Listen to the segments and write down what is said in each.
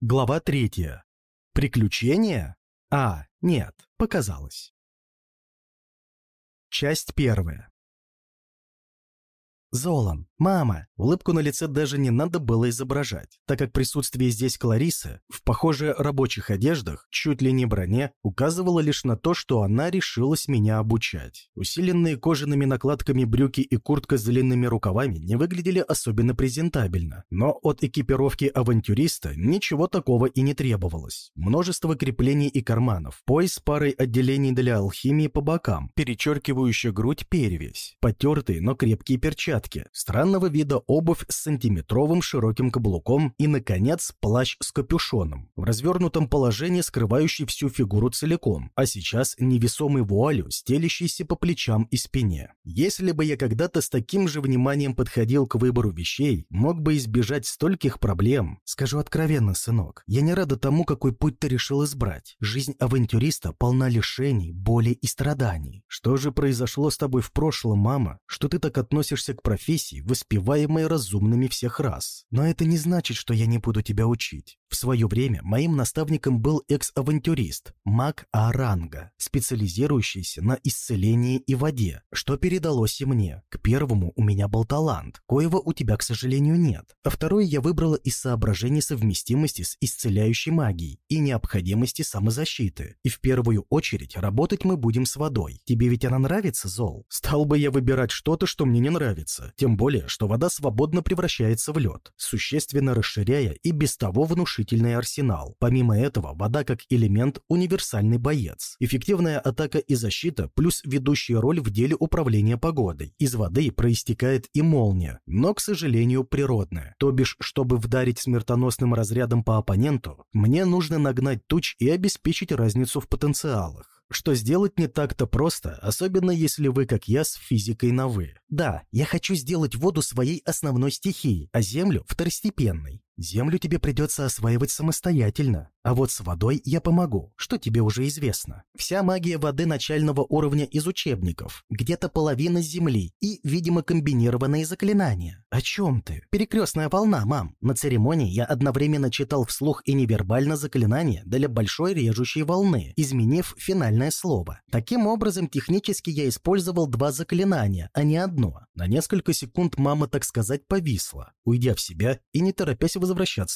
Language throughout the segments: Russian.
Глава третья. Приключения? А, нет, показалось. Часть первая. Золан, мама. Улыбку на лице даже не надо было изображать, так как присутствие здесь Кларисы в, похоже, рабочих одеждах, чуть ли не броне, указывало лишь на то, что она решилась меня обучать. Усиленные кожаными накладками брюки и куртка с длинными рукавами не выглядели особенно презентабельно, но от экипировки авантюриста ничего такого и не требовалось. Множество креплений и карманов, пояс с парой отделений для алхимии по бокам, перечеркивающая грудь перевесь, потертые, но крепкие перчатки, перчатки, странного вида обувь с сантиметровым широким каблуком и, наконец, плащ с капюшоном, в развернутом положении скрывающий всю фигуру целиком, а сейчас невесомый вуалью, стелящийся по плечам и спине. Если бы я когда-то с таким же вниманием подходил к выбору вещей, мог бы избежать стольких проблем. Скажу откровенно, сынок, я не рада тому, какой путь ты решил избрать. Жизнь авантюриста полна лишений, боли и страданий. Что же произошло с тобой в прошлом, мама, что ты так относишься к профессии, воспеваемой разумными всех рас. Но это не значит, что я не буду тебя учить. В свое время моим наставником был экс-авантюрист, маг Аранга, специализирующийся на исцелении и воде, что передалось и мне. К первому у меня был талант, коего у тебя, к сожалению, нет. А второе я выбрала из соображений совместимости с исцеляющей магией и необходимости самозащиты. И в первую очередь работать мы будем с водой. Тебе ведь она нравится, Зол? Стал бы я выбирать что-то, что мне не нравится тем более, что вода свободно превращается в лед, существенно расширяя и без того внушительный арсенал. Помимо этого, вода как элемент – универсальный боец. Эффективная атака и защита, плюс ведущая роль в деле управления погодой. Из воды проистекает и молния, но, к сожалению, природная. То бишь, чтобы вдарить смертоносным разрядом по оппоненту, мне нужно нагнать туч и обеспечить разницу в потенциалах что сделать не так-то просто, особенно если вы, как я, с физикой на «вы». Да, я хочу сделать воду своей основной стихией, а землю – второстепенной. Землю тебе придется осваивать самостоятельно, а вот с водой я помогу, что тебе уже известно. Вся магия воды начального уровня из учебников, где-то половина земли и, видимо, комбинированные заклинания. О чем ты? Перекрестная волна, мам. На церемонии я одновременно читал вслух и невербально заклинание для большой режущей волны, изменив финальное слово. Таким образом, технически я использовал два заклинания, а не одно. На несколько секунд мама, так сказать, повисла, уйдя в себя и не торопясь возвращаться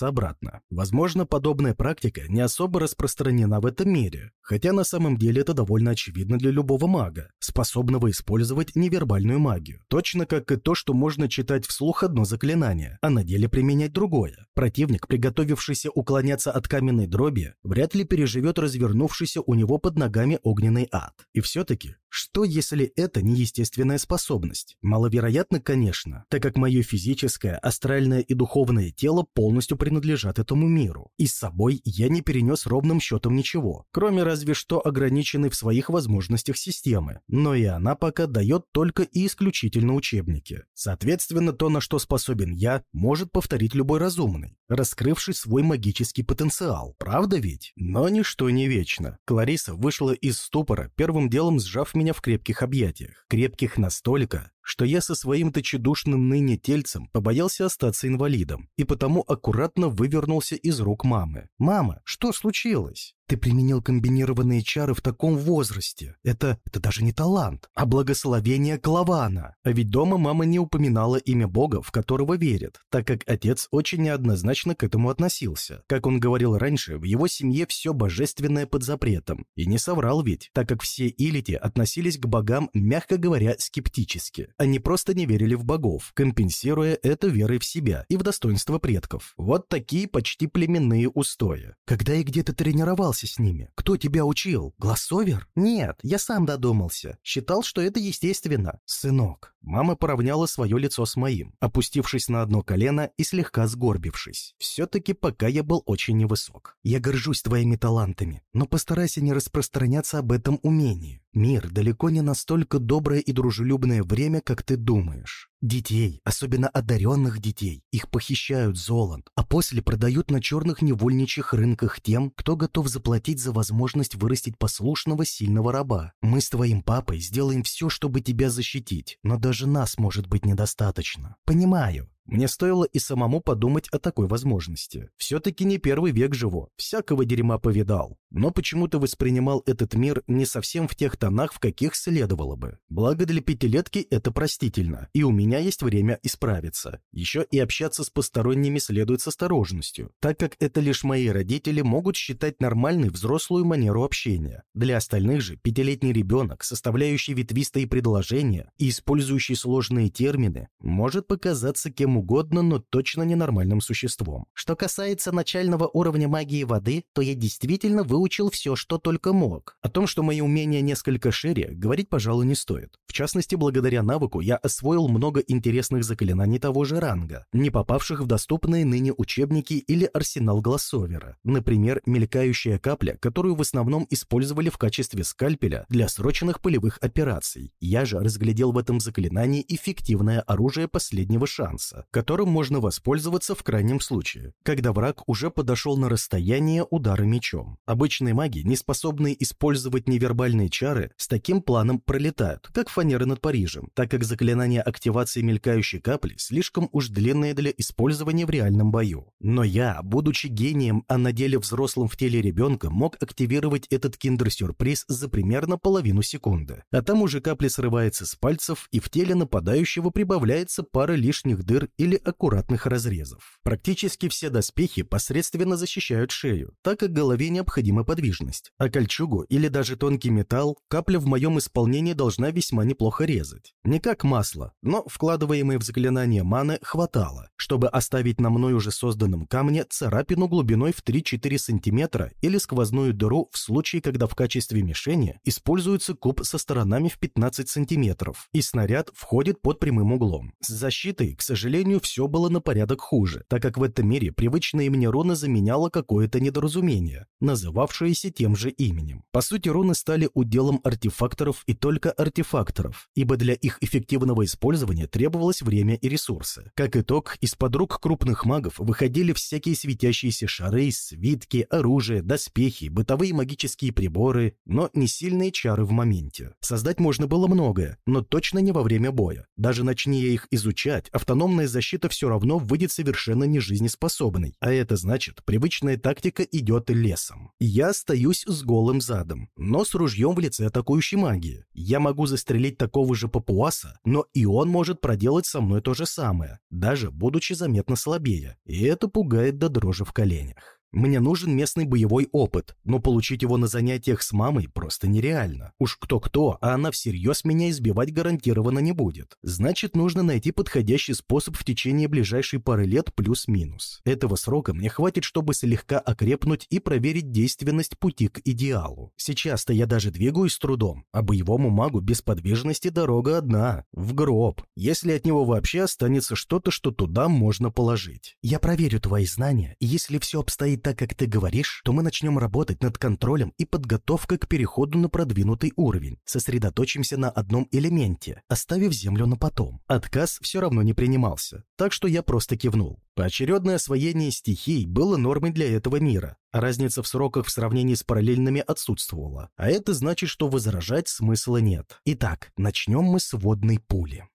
обратно. Возможно, подобная практика не особо распространена в этом мире, хотя на самом деле это довольно очевидно для любого мага, способного использовать невербальную магию. Точно как и то, что можно читать вслух одно заклинание, а на деле применять другое. Противник, приготовившийся уклоняться от каменной дроби, вряд ли переживет развернувшийся у него под ногами огненный ад. И все-таки, что если это неестественная способность? Маловероятно, конечно, так как мое физическое, астральное и духовное тело полностью принадлежат этому миру, и с собой я не перенес ровным счетом ничего, кроме разве что ограниченной в своих возможностях системы, но и она пока дает только и исключительно учебники. Соответственно, то, на что способен я, может повторить любой разумный, раскрывший свой магический потенциал, правда ведь? Но ничто не вечно. Клариса вышла из ступора, первым делом сжав меня в крепких объятиях, крепких настолько, что я со своим-то чудушным ныне тельцем побоялся остаться инвалидом, и потому аккуратно вывернулся из рук мамы. «Мама, что случилось?» Ты применил комбинированные чары в таком возрасте. Это, это даже не талант, а благословение Клавана. А ведь дома мама не упоминала имя Бога, в которого верит, так как отец очень неоднозначно к этому относился. Как он говорил раньше, в его семье все божественное под запретом. И не соврал ведь, так как все илити относились к богам, мягко говоря, скептически. Они просто не верили в богов, компенсируя это верой в себя и в достоинство предков. Вот такие почти племенные устои. Когда и где ты тренировался с ними? Кто тебя учил? Глассовер? Нет, я сам додумался. Считал, что это естественно. Сынок. Мама поравняла свое лицо с моим, опустившись на одно колено и слегка сгорбившись. Все-таки пока я был очень невысок. Я горжусь твоими талантами, но постарайся не распространяться об этом умении. Мир далеко не настолько доброе и дружелюбное время, как ты думаешь. Детей, особенно одаренных детей, их похищают золом, а после продают на черных невольничьих рынках тем, кто готов заплатить за возможность вырастить послушного сильного раба. Мы с твоим папой сделаем все, чтобы тебя защитить, но даже нас может быть недостаточно. Понимаю, Мне стоило и самому подумать о такой возможности. Все-таки не первый век живу, всякого дерьма повидал. Но почему-то воспринимал этот мир не совсем в тех тонах, в каких следовало бы. Благо для пятилетки это простительно, и у меня есть время исправиться. Еще и общаться с посторонними следует с осторожностью, так как это лишь мои родители могут считать нормальной взрослую манеру общения. Для остальных же пятилетний ребенок, составляющий ветвистые предложения и использующий сложные термины, может показаться кем угодно, но точно ненормальным существом. Что касается начального уровня магии воды, то я действительно выучил все, что только мог. О том, что мои умения несколько шире, говорить, пожалуй, не стоит. В частности, благодаря навыку я освоил много интересных заклинаний того же ранга, не попавших в доступные ныне учебники или арсенал Глассовера. Например, мелькающая капля, которую в основном использовали в качестве скальпеля для срочных полевых операций. Я же разглядел в этом заклинании эффективное оружие последнего шанса, которым можно воспользоваться в крайнем случае, когда враг уже подошел на расстояние удара мечом. Обычные маги, не способные использовать невербальные чары, с таким планом пролетают, как фанеры над Парижем, так как заклинание активации мелькающей капли слишком уж длинное для использования в реальном бою. Но я, будучи гением, а на деле взрослым в теле ребенка, мог активировать этот киндер-сюрприз за примерно половину секунды. А там уже капля срывается с пальцев, и в теле нападающего прибавляется пара лишних дыр или аккуратных разрезов. Практически все доспехи посредственно защищают шею, так как голове необходима подвижность, а кольчугу или даже тонкий металл капля в моем исполнении должна весьма неплохо резать. Не как масло, но вкладываемой в заклинание маны хватало, чтобы оставить на мной уже созданном камне царапину глубиной в 3-4 сантиметра или сквозную дыру в случае, когда в качестве мишени используется куб со сторонами в 15 сантиметров, и снаряд входит под прямым углом. С защитой, к сожалению, все было на порядок хуже, так как в этом мире привычная мне руна заменяла какое-то недоразумение, называвшееся тем же именем. По сути, руны стали уделом артефакторов и только артефакторов, ибо для их эффективного использования требовалось время и ресурсы. Как итог, из-под рук крупных магов выходили всякие светящиеся шары, свитки, оружие, доспехи, бытовые магические приборы, но не сильные чары в моменте. Создать можно было многое, но точно не во время боя. Даже начни я их изучать, автономная защита все равно выйдет совершенно нежизнеспособной, а это значит, привычная тактика идет лесом. Я остаюсь с голым задом, но с ружьем в лице атакующей магии. Я могу застрелить такого же папуаса, но и он может проделать со мной то же самое, даже будучи заметно слабее, и это пугает до дрожи в коленях. Мне нужен местный боевой опыт, но получить его на занятиях с мамой просто нереально. Уж кто-кто, а она всерьез меня избивать гарантированно не будет. Значит, нужно найти подходящий способ в течение ближайшей пары лет плюс-минус. Этого срока мне хватит, чтобы слегка окрепнуть и проверить действенность пути к идеалу. Сейчас-то я даже двигаюсь с трудом, а боевому магу без подвижности дорога одна – в гроб, если от него вообще останется что-то, что туда можно положить. Я проверю твои знания, если все обстоит так, как ты говоришь, то мы начнем работать над контролем и подготовкой к переходу на продвинутый уровень. Сосредоточимся на одном элементе, оставив землю на потом. Отказ все равно не принимался, так что я просто кивнул. Поочередное освоение стихий было нормой для этого мира, а разница в сроках в сравнении с параллельными отсутствовала. А это значит, что возражать смысла нет. Итак, начнем мы с водной пули.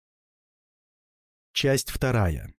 Часть вторая.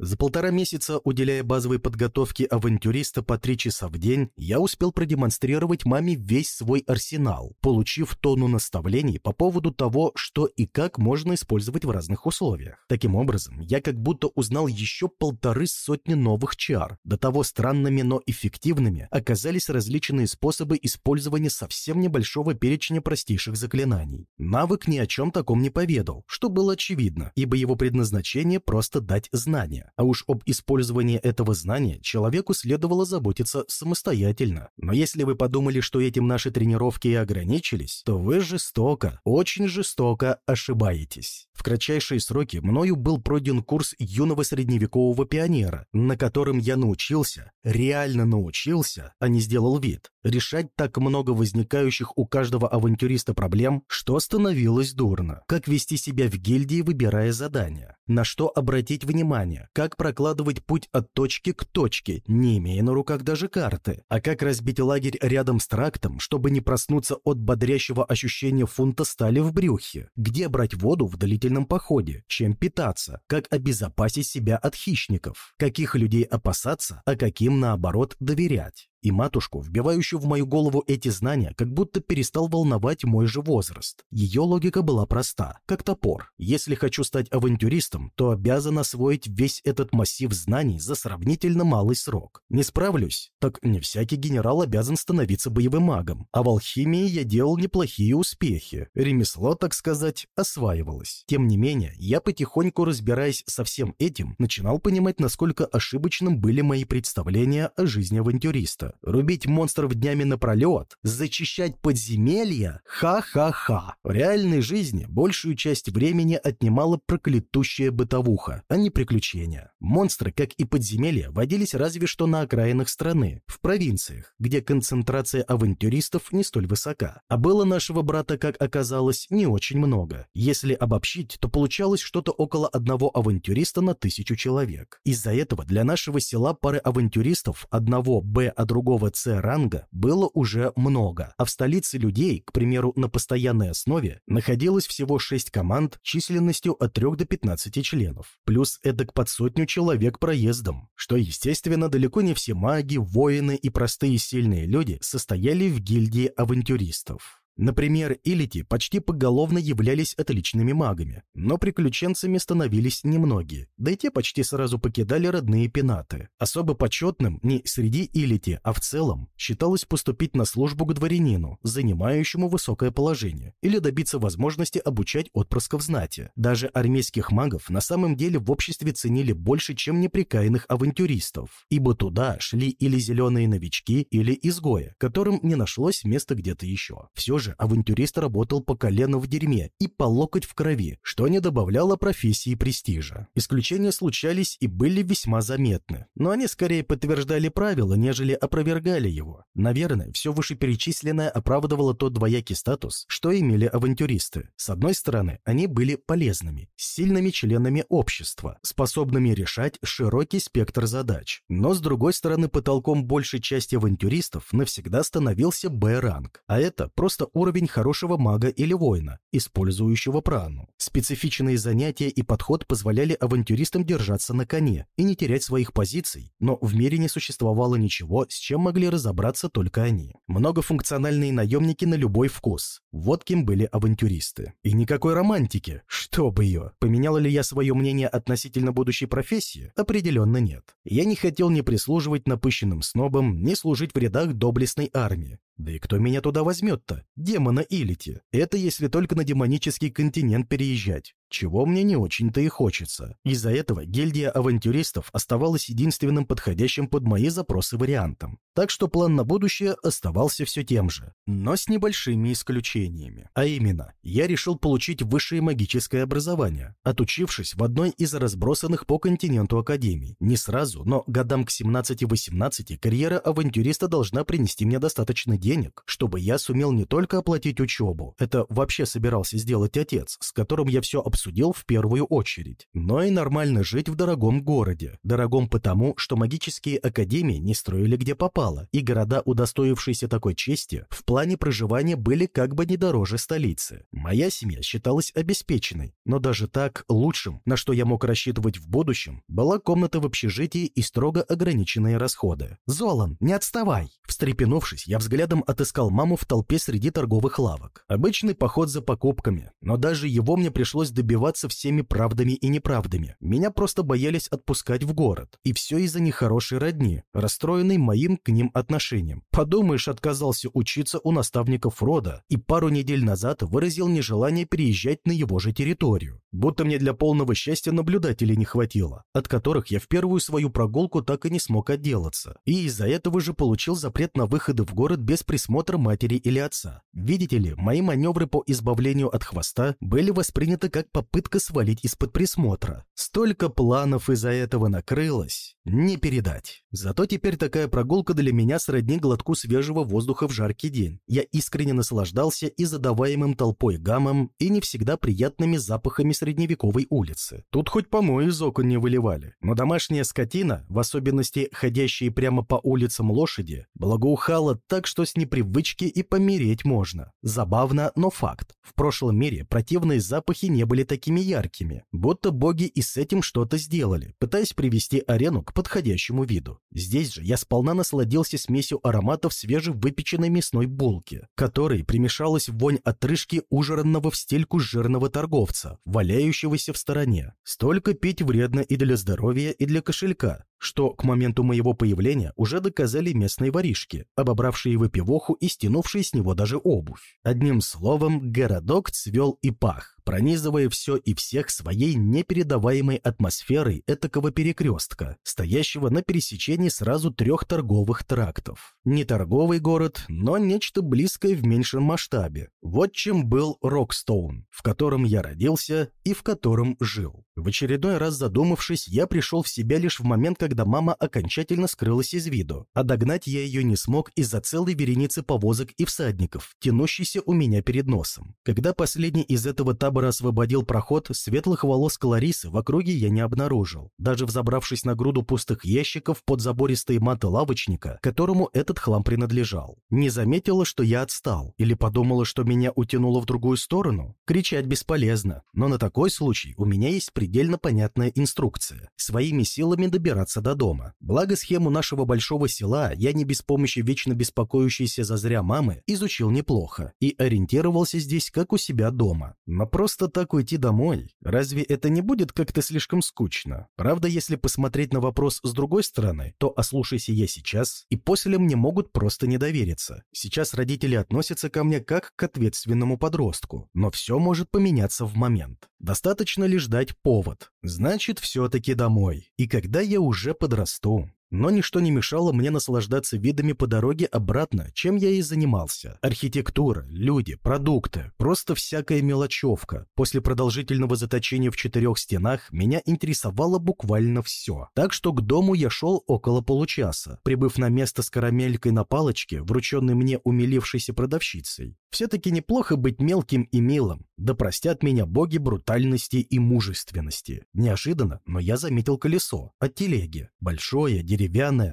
За полтора месяца, уделяя базовой подготовке авантюриста по три часа в день, я успел продемонстрировать маме весь свой арсенал, получив тонну наставлений по поводу того, что и как можно использовать в разных условиях. Таким образом, я как будто узнал еще полторы сотни новых чар. До того странными, но эффективными оказались различные способы использования совсем небольшого перечня простейших заклинаний. Навык ни о чем таком не поведал, что было очевидно, ибо его предназначение просто дать знания а уж об использовании этого знания человеку следовало заботиться самостоятельно. Но если вы подумали, что этим наши тренировки и ограничились, то вы жестоко, очень жестоко ошибаетесь. В кратчайшие сроки мною был пройден курс юного средневекового пионера, на котором я научился, реально научился, а не сделал вид, решать так много возникающих у каждого авантюриста проблем, что становилось дурно. Как вести себя в гильдии, выбирая задания, на что обратить внимание, как прокладывать путь от точки к точке, не имея на руках даже карты, а как разбить лагерь рядом с трактом, чтобы не проснуться от бодрящего ощущения фунта стали в брюхе, где брать воду в длительном походе, чем питаться, как обезопасить себя от хищников, каких людей опасаться, а каким, наоборот, доверять. И матушку, вбивающую в мою голову эти знания, как будто перестал волновать мой же возраст. Ее логика была проста, как топор. Если хочу стать авантюристом, то обязан освоить весь этот массив знаний за сравнительно малый срок. Не справлюсь? Так не всякий генерал обязан становиться боевым магом. А в алхимии я делал неплохие успехи. Ремесло, так сказать, осваивалось. Тем не менее, я потихоньку разбираясь со всем этим, начинал понимать, насколько ошибочным были мои представления о жизни авантюриста рубить монстров днями напролет, зачищать подземелья? Ха-ха-ха. В реальной жизни большую часть времени отнимала проклятущая бытовуха, а не приключения. Монстры, как и подземелья, водились разве что на окраинах страны, в провинциях, где концентрация авантюристов не столь высока. А было нашего брата, как оказалось, не очень много. Если обобщить, то получалось что-то около одного авантюриста на тысячу человек. Из-за этого для нашего села пары авантюристов, одного Б, а другого другого С-ранга было уже много, а в столице людей, к примеру, на постоянной основе, находилось всего 6 команд численностью от 3 до 15 членов, плюс эдак под сотню человек проездом, что, естественно, далеко не все маги, воины и простые сильные люди состояли в гильдии авантюристов. Например, Илити почти поголовно являлись отличными магами, но приключенцами становились немногие, да и те почти сразу покидали родные пенаты. Особо почетным не среди Илити, а в целом считалось поступить на службу к дворянину, занимающему высокое положение, или добиться возможности обучать отпрысков знати. Даже армейских магов на самом деле в обществе ценили больше, чем неприкаянных авантюристов, ибо туда шли или зеленые новички, или изгои, которым не нашлось места где-то еще. Все же же авантюрист работал по колено в дерьме и по локоть в крови, что не добавляло профессии престижа. Исключения случались и были весьма заметны, но они скорее подтверждали правило, нежели опровергали его. Наверное, все вышеперечисленное оправдывало тот двоякий статус, что имели авантюристы. С одной стороны, они были полезными, сильными членами общества, способными решать широкий спектр задач. Но с другой стороны, потолком большей части авантюристов навсегда становился Б-ранг, а это просто уровень хорошего мага или воина, использующего прану. Специфичные занятия и подход позволяли авантюристам держаться на коне и не терять своих позиций, но в мире не существовало ничего, с чем могли разобраться только они. Многофункциональные наемники на любой вкус. Вот кем были авантюристы. И никакой романтики. Что бы ее. Поменяла ли я свое мнение относительно будущей профессии? Определенно нет. Я не хотел ни прислуживать напыщенным снобам, ни служить в рядах доблестной армии. Да и кто меня туда возьмет-то? Демона Илити. Это если только на демонический континент переезжать чего мне не очень-то и хочется. Из-за этого гильдия авантюристов оставалась единственным подходящим под мои запросы вариантом. Так что план на будущее оставался все тем же, но с небольшими исключениями. А именно, я решил получить высшее магическое образование, отучившись в одной из разбросанных по континенту академий. Не сразу, но годам к 17-18 карьера авантюриста должна принести мне достаточно денег, чтобы я сумел не только оплатить учебу, это вообще собирался сделать отец, с которым я все обсуждал, обсудил в первую очередь, но и нормально жить в дорогом городе. Дорогом потому, что магические академии не строили где попало, и города, удостоившиеся такой чести, в плане проживания были как бы не дороже столицы. Моя семья считалась обеспеченной, но даже так лучшим, на что я мог рассчитывать в будущем, была комната в общежитии и строго ограниченные расходы. «Золан, не отставай!» Встрепенувшись, я взглядом отыскал маму в толпе среди торговых лавок. Обычный поход за покупками, но даже его мне пришлось добиваться добиваться всеми правдами и неправдами. Меня просто боялись отпускать в город. И все из-за нехорошей родни, расстроенной моим к ним отношением. Подумаешь, отказался учиться у наставников рода и пару недель назад выразил нежелание переезжать на его же территорию. Будто мне для полного счастья наблюдателей не хватило, от которых я в первую свою прогулку так и не смог отделаться. И из-за этого же получил запрет на выходы в город без присмотра матери или отца. Видите ли, мои маневры по избавлению от хвоста были восприняты как попытка свалить из-под присмотра. Столько планов из-за этого накрылось. Не передать. Зато теперь такая прогулка для меня сродни глотку свежего воздуха в жаркий день. Я искренне наслаждался и задаваемым толпой гамом, и не всегда приятными запахами средневековой улицы. Тут хоть помои из окон не выливали. Но домашняя скотина, в особенности ходящие прямо по улицам лошади, благоухала так, что с непривычки и помереть можно. Забавно, но факт. В прошлом мире противные запахи не были такими яркими, будто боги и с этим что-то сделали, пытаясь привести арену к подходящему виду. Здесь же я сполна насладился смесью ароматов свежевыпеченной мясной булки, которой примешалась вонь отрыжки ужранного в стельку жирного торговца, валяющегося в стороне. Столько пить вредно и для здоровья, и для кошелька, что к моменту моего появления уже доказали местные воришки, обобравшие выпивоху и стянувшие с него даже обувь. Одним словом, городок цвел и пах пронизывая все и всех своей непередаваемой атмосферой этакого перекрестка, стоящего на пересечении сразу трех торговых трактов. Не торговый город, но нечто близкое в меньшем масштабе. Вот чем был Рокстоун, в котором я родился и в котором жил. В очередной раз задумавшись, я пришел в себя лишь в момент, когда мама окончательно скрылась из виду, а догнать я ее не смог из-за целой вереницы повозок и всадников, тянущейся у меня перед носом. Когда последний из этого табора освободил проход, светлых волос Кларисы в округе я не обнаружил. Даже взобравшись на груду пустых ящиков под забористые маты лавочника, которому этот хлам принадлежал. Не заметила, что я отстал, или подумала, что меня утянуло в другую сторону? Кричать бесполезно, но на такой случай у меня есть предельно понятная инструкция. Своими силами добираться до дома. Благо схему нашего большого села я не без помощи вечно беспокоящейся за зря мамы изучил неплохо и ориентировался здесь как у себя дома. Но просто так уйти домой? Разве это не будет как-то слишком скучно? Правда, если посмотреть на вопрос с другой стороны, то ослушайся я сейчас, и после мне могут просто не довериться. Сейчас родители относятся ко мне как к ответственному подростку, но все может поменяться в момент. Достаточно лишь дать повод. Значит, все-таки домой. И когда я уже подрасту, но ничто не мешало мне наслаждаться видами по дороге обратно, чем я и занимался. Архитектура, люди, продукты, просто всякая мелочевка. После продолжительного заточения в четырех стенах меня интересовало буквально все. Так что к дому я шел около получаса, прибыв на место с карамелькой на палочке, врученной мне умилившейся продавщицей. Все-таки неплохо быть мелким и милым, да простят меня боги брутальности и мужественности. Неожиданно, но я заметил колесо от телеги. Большое, деревянное,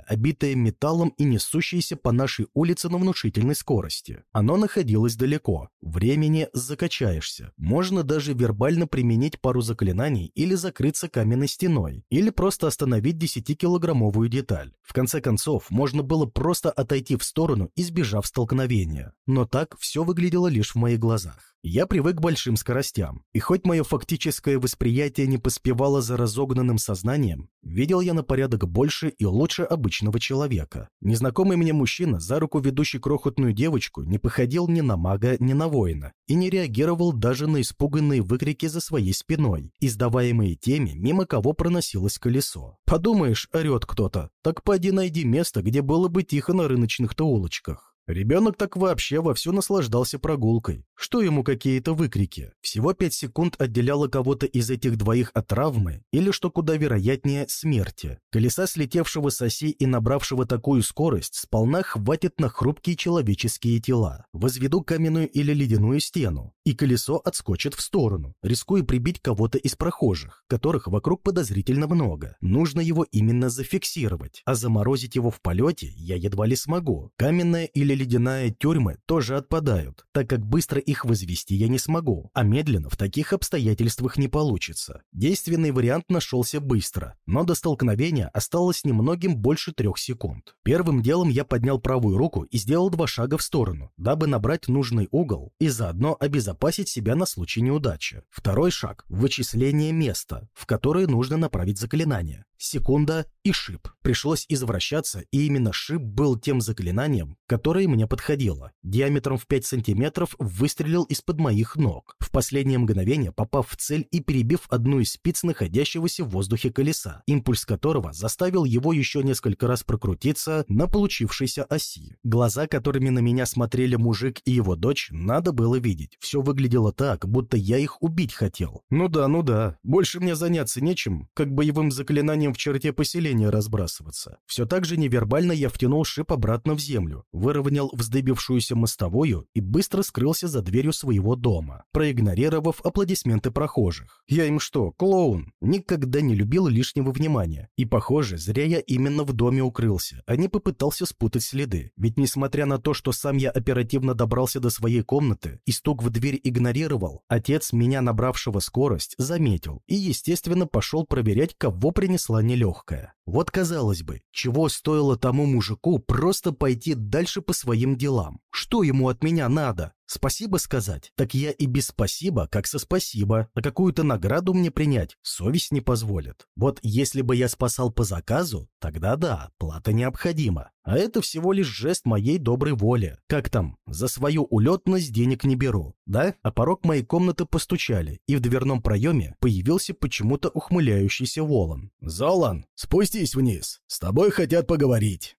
обитое металлом и несущееся по нашей улице на внушительной скорости. Оно находилось далеко. Времени закачаешься. Можно даже вербально применить пару заклинаний или закрыться каменной стеной, или просто остановить 10-килограммовую деталь. В конце концов, можно было просто отойти в сторону, избежав столкновения. Но так все выглядело лишь в моих глазах. Я привык к большим скоростям, и хоть мое фактическое восприятие не поспевало за разогнанным сознанием, видел я на порядок больше и лучше обычного человека. Незнакомый мне мужчина, за руку ведущий крохотную девочку, не походил ни на мага, ни на воина, и не реагировал даже на испуганные выкрики за своей спиной, издаваемые теми, мимо кого проносилось колесо. Подумаешь, орет кто-то, так поди найди место, где было бы тихо на рыночных-то улочках. Ребенок так вообще вовсю наслаждался прогулкой. Что ему какие-то выкрики? Всего пять секунд отделяло кого-то из этих двоих от травмы или, что куда вероятнее, смерти. Колеса слетевшего с оси и набравшего такую скорость сполна хватит на хрупкие человеческие тела. Возведу каменную или ледяную стену, и колесо отскочит в сторону, рискуя прибить кого-то из прохожих, которых вокруг подозрительно много. Нужно его именно зафиксировать, а заморозить его в полете я едва ли смогу. Каменная или ледяная тюрьмы тоже отпадают, так как быстро их возвести я не смогу, а медленно в таких обстоятельствах не получится. Действенный вариант нашелся быстро, но до столкновения осталось немногим больше трех секунд. Первым делом я поднял правую руку и сделал два шага в сторону, дабы набрать нужный угол и заодно обезопасить себя на случай неудачи. Второй шаг – вычисление места, в которое нужно направить заклинание. Секунда и шип. Пришлось извращаться, и именно шип был тем заклинанием, которое мне подходило. Диаметром в 5 сантиметров выстрелил из-под моих ног, в последнее мгновение попав в цель и перебив одну из спиц находящегося в воздухе колеса, импульс которого заставил его еще несколько раз прокрутиться на получившейся оси. Глаза, которыми на меня смотрели мужик и его дочь, надо было видеть. Все выглядело так, будто я их убить хотел. Ну да, ну да, больше мне заняться нечем, как боевым заклинанием в черте поселения разбрасываться. Все так же невербально я втянул шип обратно в землю, выровнял вздыбившуюся мостовую и быстро скрылся за дверью своего дома, проигнорировав аплодисменты прохожих. Я им что, клоун? Никогда не любил лишнего внимания. И, похоже, зря я именно в доме укрылся, а не попытался спутать следы. Ведь несмотря на то, что сам я оперативно добрался до своей комнаты и стук в дверь игнорировал, отец меня, набравшего скорость, заметил и, естественно, пошел проверять, кого принесла нелегкая. Вот, казалось бы, чего стоило тому мужику просто пойти дальше по своим делам? Что ему от меня надо? Спасибо сказать? Так я и без спасибо, как со спасибо. А какую-то награду мне принять совесть не позволит. Вот если бы я спасал по заказу, тогда да, плата необходима. А это всего лишь жест моей доброй воли. Как там, за свою улетность денег не беру, да? А порог моей комнаты постучали, и в дверном проеме появился почему-то ухмыляющийся Волан. «Золан, спустись вниз, с тобой хотят поговорить».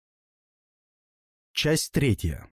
Часть третья.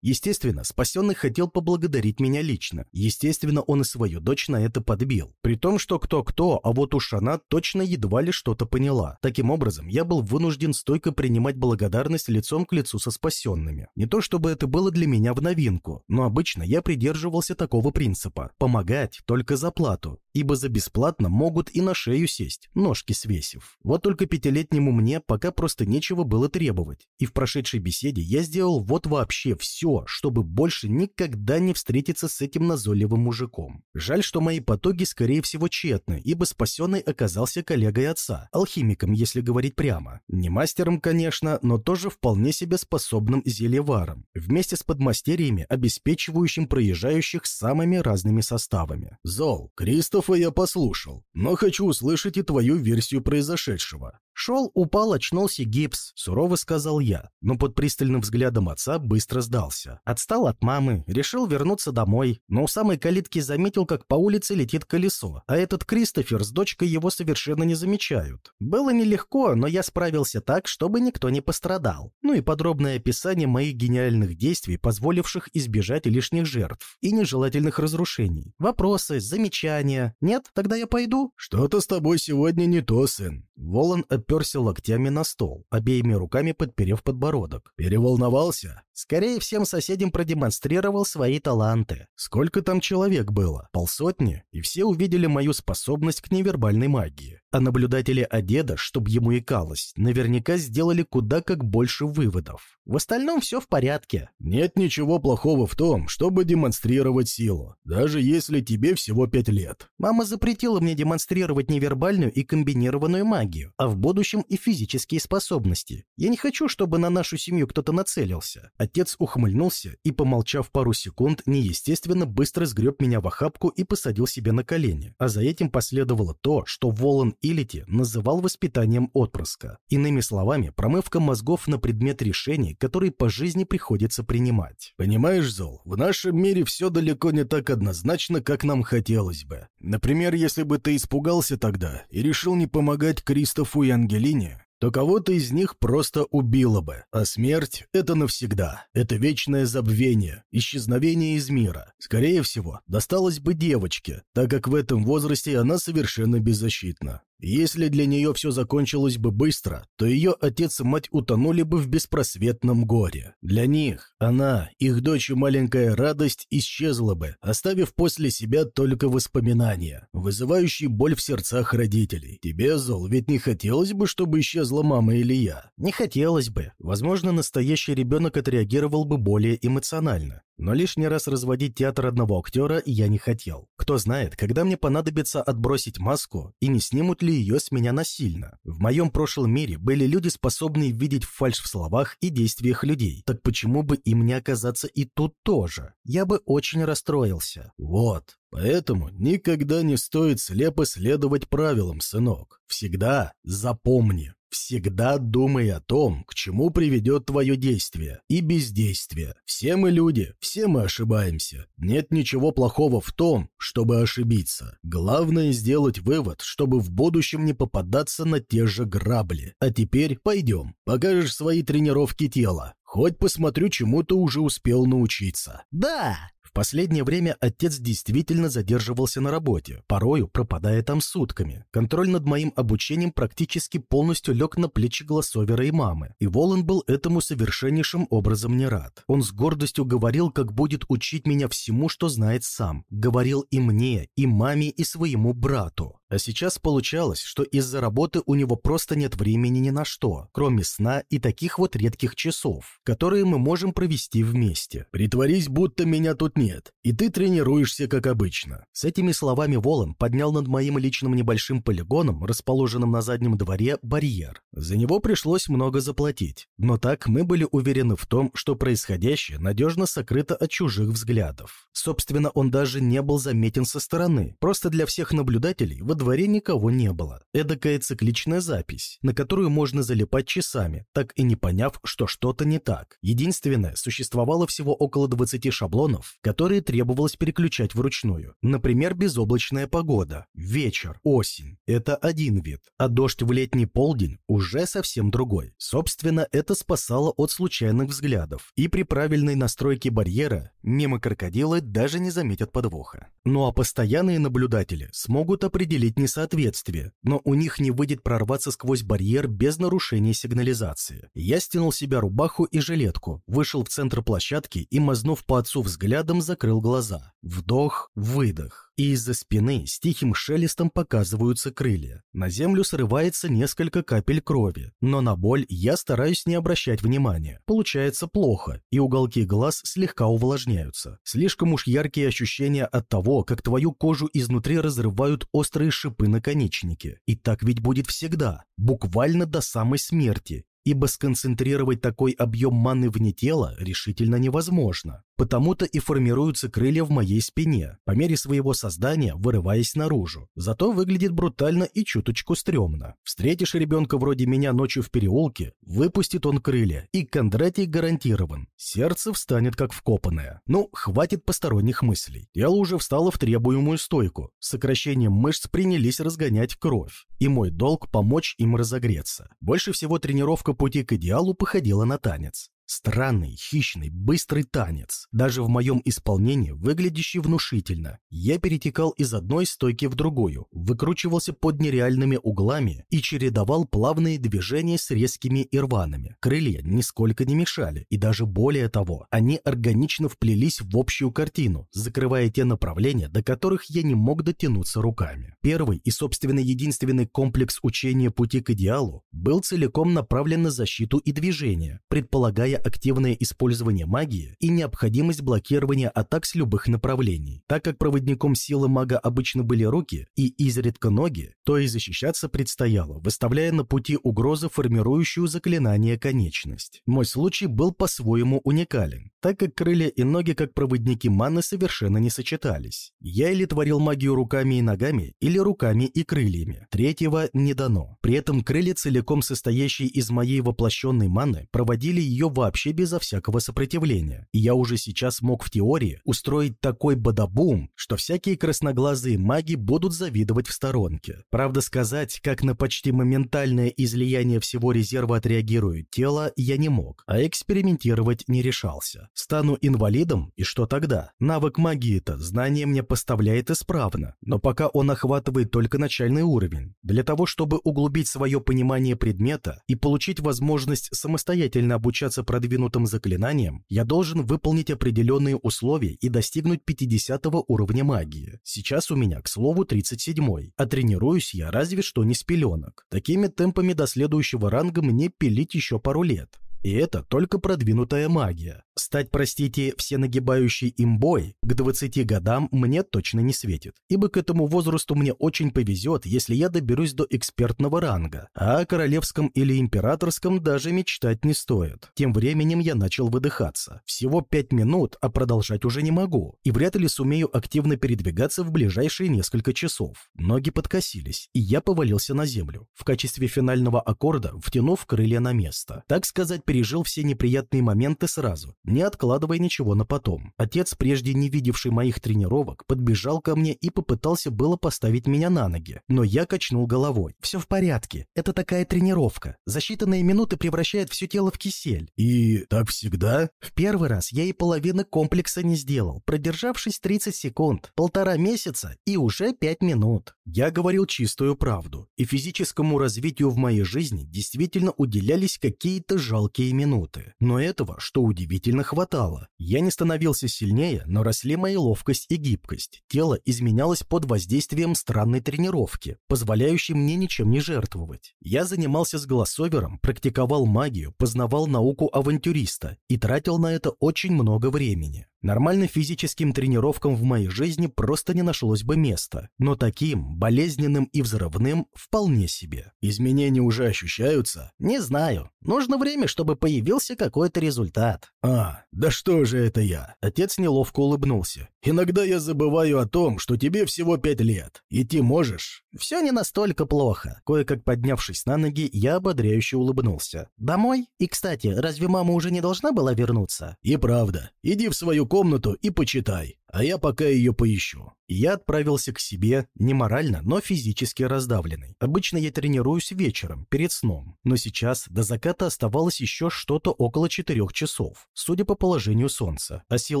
Естественно, спасенный хотел поблагодарить меня лично. Естественно, он и свою дочь на это подбил. При том, что кто-кто, а вот уж она точно едва ли что-то поняла. Таким образом, я был вынужден стойко принимать благодарность лицом к лицу со спасенными. Не то чтобы это было для меня в новинку, но обычно я придерживался такого принципа – помогать только за плату, ибо за бесплатно могут и на шею сесть, ножки свесив. Вот только пятилетнему мне пока просто нечего было требовать. И в прошедшей беседе я сделал вот вообще все, все, чтобы больше никогда не встретиться с этим назойливым мужиком. Жаль, что мои потуги, скорее всего, тщетны, ибо спасенный оказался коллегой отца, алхимиком, если говорить прямо. Не мастером, конечно, но тоже вполне себе способным зельеваром, вместе с подмастерьями, обеспечивающим проезжающих самыми разными составами. «Зол, Кристофа я послушал, но хочу услышать и твою версию произошедшего. «Шел, упал, очнулся гипс», — сурово сказал я, но под пристальным взглядом отца быстро сдался. Отстал от мамы, решил вернуться домой, но у самой калитки заметил, как по улице летит колесо, а этот Кристофер с дочкой его совершенно не замечают. Было нелегко, но я справился так, чтобы никто не пострадал. Ну и подробное описание моих гениальных действий, позволивших избежать лишних жертв и нежелательных разрушений. Вопросы, замечания. Нет? Тогда я пойду? «Что-то с тобой сегодня не то, сын». Волан оперся локтями на стол, обеими руками подперев подбородок. «Переволновался?» Скорее всем соседям продемонстрировал свои таланты. Сколько там человек было? Полсотни? И все увидели мою способность к невербальной магии. А наблюдатели Одеда, чтобы ему икалось, наверняка сделали куда как больше выводов. В остальном все в порядке. Нет ничего плохого в том, чтобы демонстрировать силу, даже если тебе всего пять лет. Мама запретила мне демонстрировать невербальную и комбинированную магию, а в будущем и физические способности. Я не хочу, чтобы на нашу семью кто-то нацелился. Отец ухмыльнулся и, помолчав пару секунд, неестественно быстро сгреб меня в охапку и посадил себе на колени. А за этим последовало то, что Волан Илити называл воспитанием отпрыска. Иными словами, промывка мозгов на предмет решений, которые по жизни приходится принимать. Понимаешь, Зол, в нашем мире все далеко не так однозначно, как нам хотелось бы. Например, если бы ты испугался тогда и решил не помогать Кристофу и Ангелине, то кого-то из них просто убило бы. А смерть — это навсегда. Это вечное забвение, исчезновение из мира. Скорее всего, досталось бы девочке, так как в этом возрасте она совершенно беззащитна. Если для нее все закончилось бы быстро, то ее отец и мать утонули бы в беспросветном горе. Для них она, их дочь и маленькая радость исчезла бы, оставив после себя только воспоминания, вызывающие боль в сердцах родителей. Тебе, Зол, ведь не хотелось бы, чтобы исчезла мама или я? Не хотелось бы. Возможно, настоящий ребенок отреагировал бы более эмоционально. Но лишний раз разводить театр одного актера я не хотел. Кто знает, когда мне понадобится отбросить маску и не снимут ли ее с меня насильно. В моем прошлом мире были люди, способные видеть фальшь в словах и действиях людей. Так почему бы им не оказаться и тут тоже? Я бы очень расстроился. Вот. Поэтому никогда не стоит слепо следовать правилам, сынок. Всегда запомни. Всегда думай о том, к чему приведет твое действие и бездействие. Все мы люди, все мы ошибаемся. Нет ничего плохого в том, чтобы ошибиться. Главное сделать вывод, чтобы в будущем не попадаться на те же грабли. А теперь пойдем, покажешь свои тренировки тела. Хоть посмотрю, чему ты уже успел научиться. Да, последнее время отец действительно задерживался на работе, порою пропадая там сутками. Контроль над моим обучением практически полностью лег на плечи Глассовера и мамы, и Волан был этому совершеннейшим образом не рад. Он с гордостью говорил, как будет учить меня всему, что знает сам. Говорил и мне, и маме, и своему брату. А сейчас получалось, что из-за работы у него просто нет времени ни на что, кроме сна и таких вот редких часов, которые мы можем провести вместе. «Притворись, будто меня тут нет, и ты тренируешься, как обычно». С этими словами Волан поднял над моим личным небольшим полигоном, расположенным на заднем дворе, барьер. За него пришлось много заплатить, но так мы были уверены в том, что происходящее надежно сокрыто от чужих взглядов. Собственно, он даже не был заметен со стороны, просто для всех наблюдателей дворе никого не было. Эдакая цикличная запись, на которую можно залипать часами, так и не поняв, что что-то не так. Единственное, существовало всего около 20 шаблонов, которые требовалось переключать вручную. Например, безоблачная погода, вечер, осень. Это один вид, а дождь в летний полдень уже совсем другой. Собственно, это спасало от случайных взглядов. И при правильной настройке барьера мимо крокодила даже не заметят подвоха. Ну а постоянные наблюдатели смогут определить определить несоответствие, но у них не выйдет прорваться сквозь барьер без нарушения сигнализации. Я стянул себя рубаху и жилетку, вышел в центр площадки и, мазнув по отцу взглядом, закрыл глаза. Вдох, выдох и из-за спины с тихим шелестом показываются крылья. На землю срывается несколько капель крови, но на боль я стараюсь не обращать внимания. Получается плохо, и уголки глаз слегка увлажняются. Слишком уж яркие ощущения от того, как твою кожу изнутри разрывают острые шипы наконечники. И так ведь будет всегда, буквально до самой смерти, ибо сконцентрировать такой объем маны вне тела решительно невозможно. Потому-то и формируются крылья в моей спине, по мере своего создания вырываясь наружу. Зато выглядит брутально и чуточку стрёмно. Встретишь ребенка вроде меня ночью в переулке, выпустит он крылья, и Кондратий гарантирован. Сердце встанет как вкопанное. Ну, хватит посторонних мыслей. Тело уже встало в требуемую стойку. Сокращением мышц принялись разгонять кровь. И мой долг помочь им разогреться. Больше всего тренировка пути к идеалу походила на танец. Странный, хищный, быстрый танец, даже в моем исполнении выглядящий внушительно. Я перетекал из одной стойки в другую, выкручивался под нереальными углами и чередовал плавные движения с резкими и рваными. Крылья нисколько не мешали, и даже более того, они органично вплелись в общую картину, закрывая те направления, до которых я не мог дотянуться руками. Первый и, собственно, единственный комплекс учения пути к идеалу был целиком направлен на защиту и движение, предполагая активное использование магии и необходимость блокирования атак с любых направлений. Так как проводником силы мага обычно были руки и изредка ноги, то и защищаться предстояло, выставляя на пути угрозы, формирующую заклинание конечность. Мой случай был по-своему уникален, так как крылья и ноги как проводники маны совершенно не сочетались. Я или творил магию руками и ногами, или руками и крыльями. Третьего не дано. При этом крылья, целиком состоящие из моей воплощенной маны, проводили ее вообще вообще безо всякого сопротивления. И я уже сейчас мог в теории устроить такой бадабум, что всякие красноглазые маги будут завидовать в сторонке. Правда, сказать, как на почти моментальное излияние всего резерва отреагирует тело, я не мог, а экспериментировать не решался. Стану инвалидом, и что тогда? Навык магии-то знание мне поставляет исправно, но пока он охватывает только начальный уровень. Для того, чтобы углубить свое понимание предмета и получить возможность самостоятельно обучаться продвинутым заклинанием, я должен выполнить определенные условия и достигнуть 50 уровня магии. Сейчас у меня, к слову, 37 а тренируюсь я разве что не с пеленок. Такими темпами до следующего ранга мне пилить еще пару лет. И это только продвинутая магия. Стать, простите, всенагибающей имбой к 20 годам мне точно не светит, ибо к этому возрасту мне очень повезет, если я доберусь до экспертного ранга, а о королевском или императорском даже мечтать не стоит. Тем временем я начал выдыхаться. Всего 5 минут, а продолжать уже не могу, и вряд ли сумею активно передвигаться в ближайшие несколько часов. Ноги подкосились, и я повалился на землю, в качестве финального аккорда втянув крылья на место. Так сказать, пережил все неприятные моменты сразу, не откладывая ничего на потом. Отец, прежде не видевший моих тренировок, подбежал ко мне и попытался было поставить меня на ноги, но я качнул головой. «Все в порядке, это такая тренировка. За считанные минуты превращает все тело в кисель». «И так всегда?» В первый раз я и половины комплекса не сделал, продержавшись 30 секунд, полтора месяца и уже 5 минут. Я говорил чистую правду, и физическому развитию в моей жизни действительно уделялись какие-то жалкие минуты. Но этого, что удивительно, хватало. Я не становился сильнее, но росли мои ловкость и гибкость. Тело изменялось под воздействием странной тренировки, позволяющей мне ничем не жертвовать. Я занимался с голосовером, практиковал магию, познавал науку авантюриста и тратил на это очень много времени. Нормально физическим тренировкам в моей жизни просто не нашлось бы места, но таким, болезненным и взрывным, вполне себе. Изменения уже ощущаются? Не знаю. Нужно время, чтобы появился какой-то результат. А, да что же это я? Отец неловко улыбнулся. Иногда я забываю о том, что тебе всего пять лет. Идти можешь? Все не настолько плохо. Кое-как поднявшись на ноги, я ободряюще улыбнулся. Домой? И, кстати, разве мама уже не должна была вернуться? И правда. Иди в свою комнату и почитай, а я пока ее поищу. Я отправился к себе, не морально, но физически раздавленный. Обычно я тренируюсь вечером, перед сном, но сейчас до заката оставалось еще что-то около четырех часов, судя по положению солнца, а сил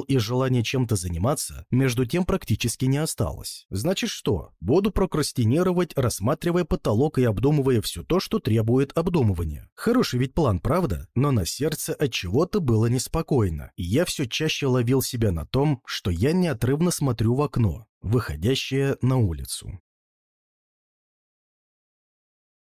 и желания чем-то заниматься между тем практически не осталось. Значит что, буду прокрастинировать, рассматривая потолок и обдумывая все то, что требует обдумывания. Хороший ведь план, правда? Но на сердце от чего-то было неспокойно, и я все чаще ловил себя на том, что я неотрывно смотрю в окно, выходящее на улицу.